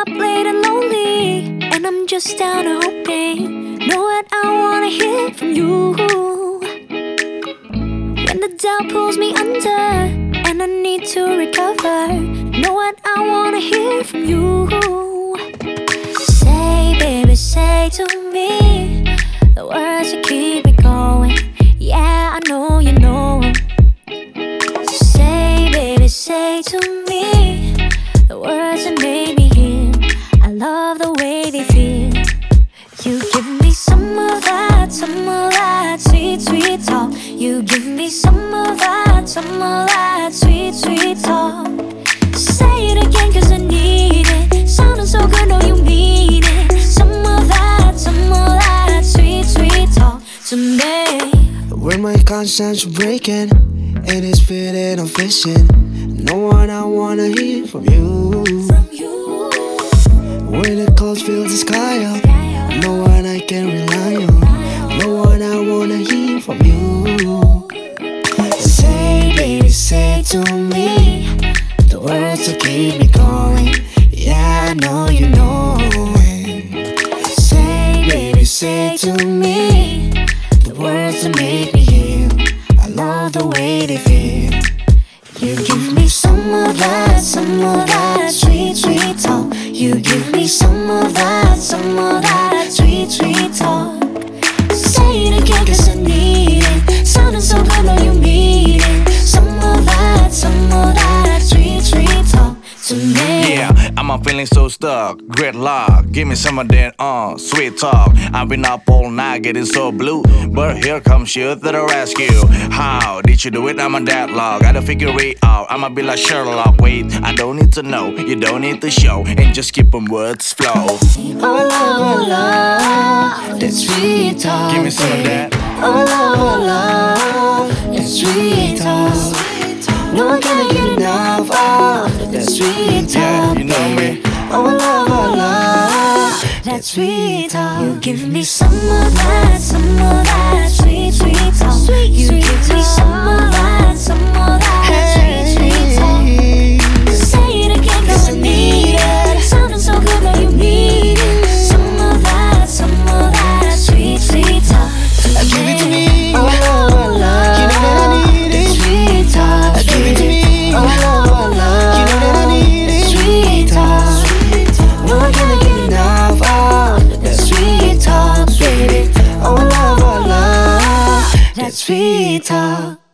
up late and lonely, and I'm just down hoping. Know what I wanna hear from you. When the doubt pulls me under, and I need to recover. Know what I wanna hear from you. Say, baby, say to me. You give me some of that, some of that sweet, sweet talk. Say it again, cause I need it. Sounding so good, know you mean it. Some of that, some of that sweet, sweet talk to me. When my conscience breaking and it's feeling I'm fishing, no one I wanna hear from you. From you, When the clouds fill the sky to me the words that keep me going. Yeah, I know you know it. Say, baby, say to me the words that make me heal. I love the way they feel. You give me some of that, some of that sweet, sweet talk. You give me some of that, some of that sweet, sweet talk. Say it again, cause I I'm feeling so stuck. Great luck, give me some of that uh sweet talk. I've been up all night getting so blue, but here comes you to the rescue. How did you do it? I'm a deadlock. Gotta figure it out. I'ma be like Sherlock. Wait, I don't need to know, you don't need to show, and just keep them words flow. Oh, love, oh, love, that sweet talk. Give me some of that. Oh, love, oh, love, that sweet talk. No one can get enough of that sweet talk. Yeah, you know me. Oh, love, oh, love, that sweet talk. You give me some of that, some sweet talk.